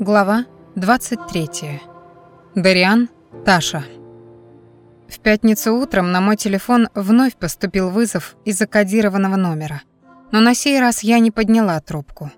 Глава 23. Дариан, Таша. В пятницу утром на мой телефон вновь поступил вызов из закодированного номера. Но на сей раз я не подняла трубку.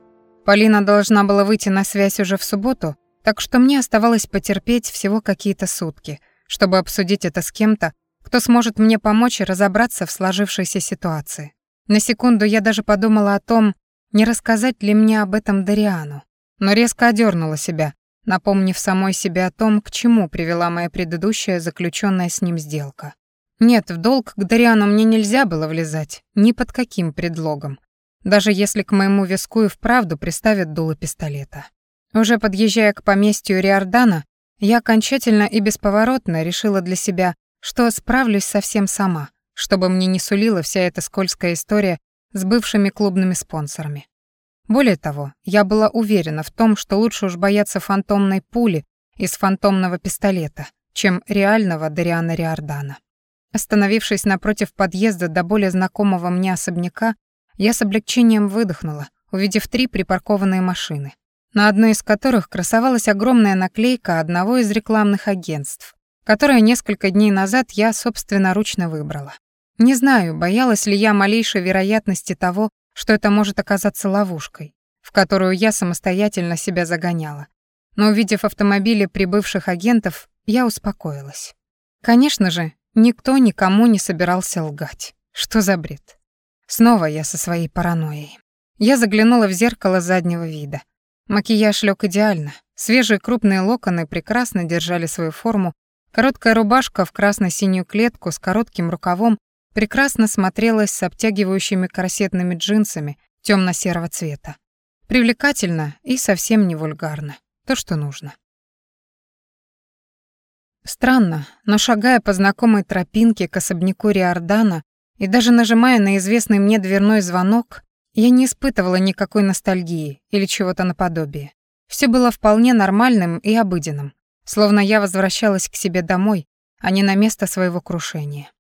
Полина должна была выйти на связь уже в субботу, так что мне оставалось потерпеть всего какие-то сутки, чтобы обсудить это с кем-то, кто сможет мне помочь разобраться в сложившейся ситуации. На секунду я даже подумала о том, не рассказать ли мне об этом Дариану но резко одернула себя, напомнив самой себе о том, к чему привела моя предыдущая заключенная с ним сделка. Нет, в долг к Дариану мне нельзя было влезать, ни под каким предлогом, даже если к моему виску и вправду приставят дуло пистолета. Уже подъезжая к поместью Риордана, я окончательно и бесповоротно решила для себя, что справлюсь совсем сама, чтобы мне не сулила вся эта скользкая история с бывшими клубными спонсорами. Более того, я была уверена в том, что лучше уж бояться фантомной пули из фантомного пистолета, чем реального Дариана Риордана. Остановившись напротив подъезда до более знакомого мне особняка, я с облегчением выдохнула, увидев три припаркованные машины, на одной из которых красовалась огромная наклейка одного из рекламных агентств, которое несколько дней назад я собственноручно выбрала. Не знаю, боялась ли я малейшей вероятности того, что это может оказаться ловушкой, в которую я самостоятельно себя загоняла. Но увидев автомобили прибывших агентов, я успокоилась. Конечно же, никто никому не собирался лгать. Что за бред? Снова я со своей паранойей. Я заглянула в зеркало заднего вида. Макияж лёг идеально. Свежие крупные локоны прекрасно держали свою форму. Короткая рубашка в красно-синюю клетку с коротким рукавом прекрасно смотрелась с обтягивающими корсетными джинсами темно-серого цвета. Привлекательно и совсем не вульгарно. То, что нужно. Странно, но шагая по знакомой тропинке к особняку Риордана и даже нажимая на известный мне дверной звонок, я не испытывала никакой ностальгии или чего-то наподобие. Все было вполне нормальным и обыденным, словно я возвращалась к себе домой, а не на место своего крушения.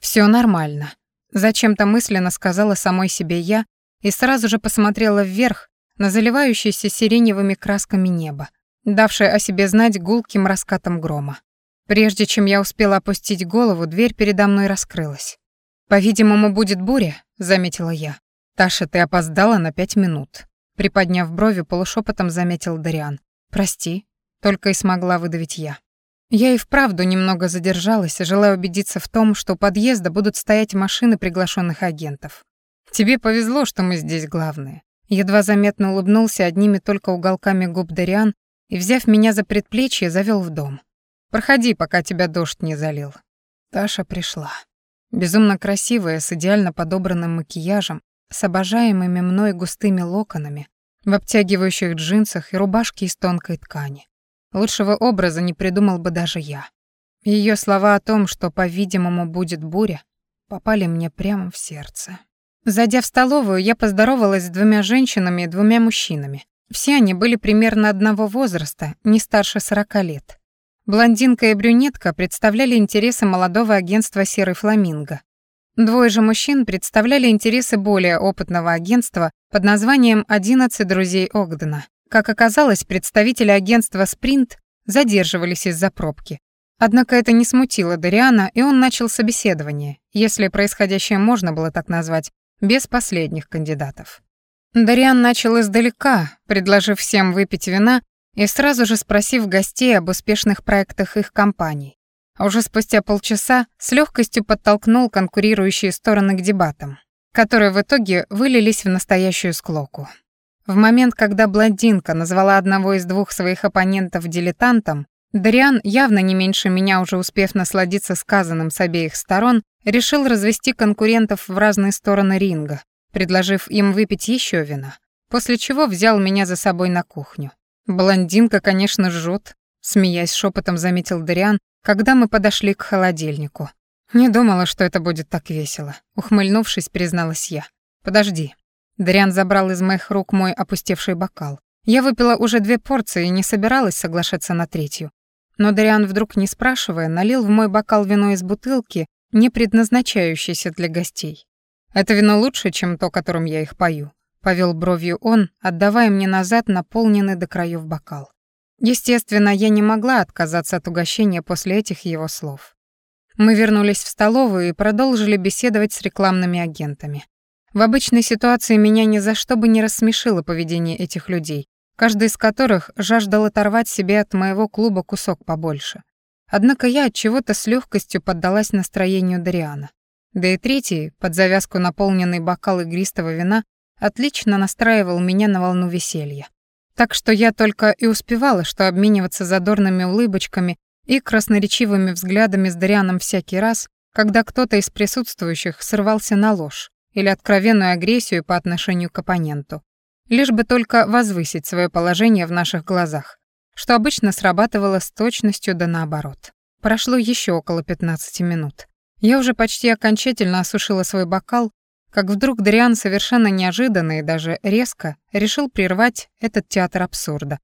Все нормально. Зачем-то мысленно сказала самой себе я и сразу же посмотрела вверх на заливающееся сиреневыми красками небо, давшее о себе знать гулким раскатом грома. Прежде чем я успела опустить голову, дверь передо мной раскрылась. «По-видимому, будет буря», — заметила я. «Таша, ты опоздала на пять минут», — приподняв брови, полушепотом заметил Дариан. «Прости», — только и смогла выдавить я. Я и вправду немного задержалась, желая убедиться в том, что у подъезда будут стоять машины приглашенных агентов. Тебе повезло, что мы здесь главные. Едва заметно улыбнулся одними только уголками губ Дариан и, взяв меня за предплечье, завел в дом. Проходи, пока тебя дождь не залил. Таша пришла. Безумно красивая, с идеально подобранным макияжем, с обожаемыми мной густыми локонами, в обтягивающих джинсах и рубашке из тонкой ткани. Лучшего образа не придумал бы даже я. Ее слова о том, что, по-видимому, будет буря, попали мне прямо в сердце. Зайдя в столовую, я поздоровалась с двумя женщинами и двумя мужчинами. Все они были примерно одного возраста, не старше сорока лет. Блондинка и брюнетка представляли интересы молодого агентства «Серый фламинго». Двое же мужчин представляли интересы более опытного агентства под названием «11 друзей Огдена», как оказалось, представители агентства «Спринт» задерживались из-за пробки. Однако это не смутило Дариана, и он начал собеседование, если происходящее можно было так назвать, без последних кандидатов. Дариан начал издалека, предложив всем выпить вина и сразу же спросив гостей об успешных проектах их компаний. А уже спустя полчаса с легкостью подтолкнул конкурирующие стороны к дебатам, которые в итоге вылились в настоящую склоку. В момент, когда блондинка назвала одного из двух своих оппонентов дилетантом, Дариан, явно не меньше меня уже успев насладиться сказанным с обеих сторон, решил развести конкурентов в разные стороны ринга, предложив им выпить еще вина, после чего взял меня за собой на кухню. Блондинка, конечно, жжет, смеясь шепотом заметил Дариан, когда мы подошли к холодильнику. Не думала, что это будет так весело, ухмыльнувшись, призналась я. Подожди, Дриан забрал из моих рук мой опустевший бокал. Я выпила уже две порции и не собиралась соглашаться на третью. Но Дриан вдруг, не спрашивая, налил в мой бокал вино из бутылки, не предназначающейся для гостей. «Это вино лучше, чем то, которым я их пою», — повел бровью он, отдавая мне назад наполненный до краев бокал. Естественно, я не могла отказаться от угощения после этих его слов. Мы вернулись в столовую и продолжили беседовать с рекламными агентами. В обычной ситуации меня ни за что бы не рассмешило поведение этих людей, каждый из которых жаждал оторвать себе от моего клуба кусок побольше. Однако я от чего-то с легкостью поддалась настроению Дариана. Да и третий, под завязку наполненный бокал игристого вина, отлично настраивал меня на волну веселья. Так что я только и успевала, что обмениваться задорными улыбочками и красноречивыми взглядами с Дарианом всякий раз, когда кто-то из присутствующих срывался на ложь или откровенную агрессию по отношению к оппоненту, лишь бы только возвысить свое положение в наших глазах, что обычно срабатывало с точностью да наоборот. Прошло еще около 15 минут. Я уже почти окончательно осушила свой бокал, как вдруг Дриан совершенно неожиданно и даже резко решил прервать этот театр абсурда,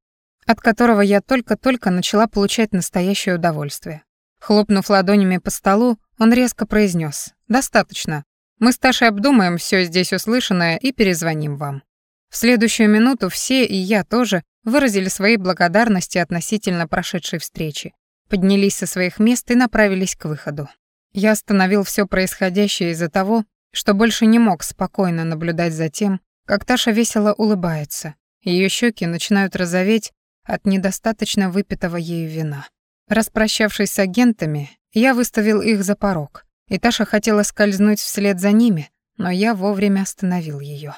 от которого я только-только начала получать настоящее удовольствие. Хлопнув ладонями по столу, он резко произнес: «Достаточно. Мы с Ташей обдумаем все здесь услышанное и перезвоним вам». В следующую минуту все, и я тоже, выразили свои благодарности относительно прошедшей встречи, поднялись со своих мест и направились к выходу. Я остановил все происходящее из-за того, что больше не мог спокойно наблюдать за тем, как Таша весело улыбается, ее щеки начинают розоветь от недостаточно выпитого ею вина. Распрощавшись с агентами, я выставил их за порог, и Таша хотела скользнуть вслед за ними, но я вовремя остановил ее.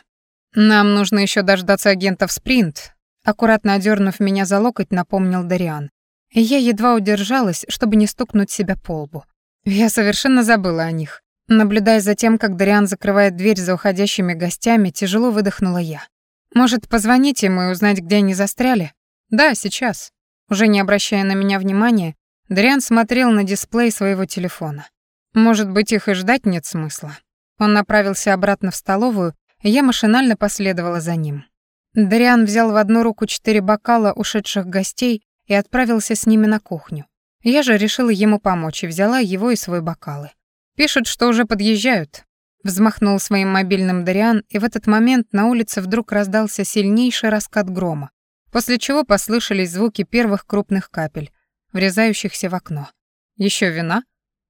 «Нам нужно еще дождаться агентов Спринт», аккуратно одернув меня за локоть, напомнил Дариан. И я едва удержалась, чтобы не стукнуть себя по лбу. Я совершенно забыла о них. Наблюдая за тем, как Дариан закрывает дверь за уходящими гостями, тяжело выдохнула я. «Может, позвонить им и узнать, где они застряли?» «Да, сейчас». Уже не обращая на меня внимания, Дариан смотрел на дисплей своего телефона. Может быть, их и ждать нет смысла. Он направился обратно в столовую, я машинально последовала за ним. Дариан взял в одну руку четыре бокала ушедших гостей и отправился с ними на кухню. Я же решила ему помочь и взяла его и свой бокалы. Пишут, что уже подъезжают. Взмахнул своим мобильным Дариан, и в этот момент на улице вдруг раздался сильнейший раскат грома, после чего послышались звуки первых крупных капель, врезающихся в окно. Еще вина?»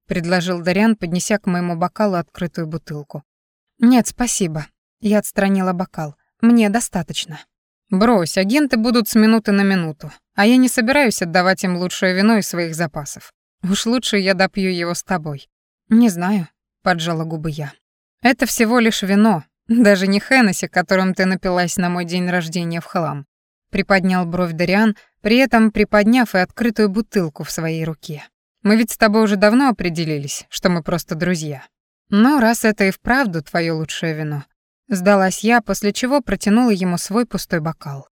Предложил Дариан, поднеся к моему бокалу открытую бутылку. Нет, спасибо. Я отстранила бокал. Мне достаточно. Брось, агенты будут с минуты на минуту, а я не собираюсь отдавать им лучшее вино из своих запасов. Уж лучше я допью его с тобой. Не знаю, поджала губы я. Это всего лишь вино, даже не Хеннесси, которым ты напилась на мой день рождения в хлам. Приподнял бровь Дариан, при этом приподняв и открытую бутылку в своей руке. Мы ведь с тобой уже давно определились, что мы просто друзья. Но раз это и вправду твое лучшее вино, сдалась я, после чего протянула ему свой пустой бокал.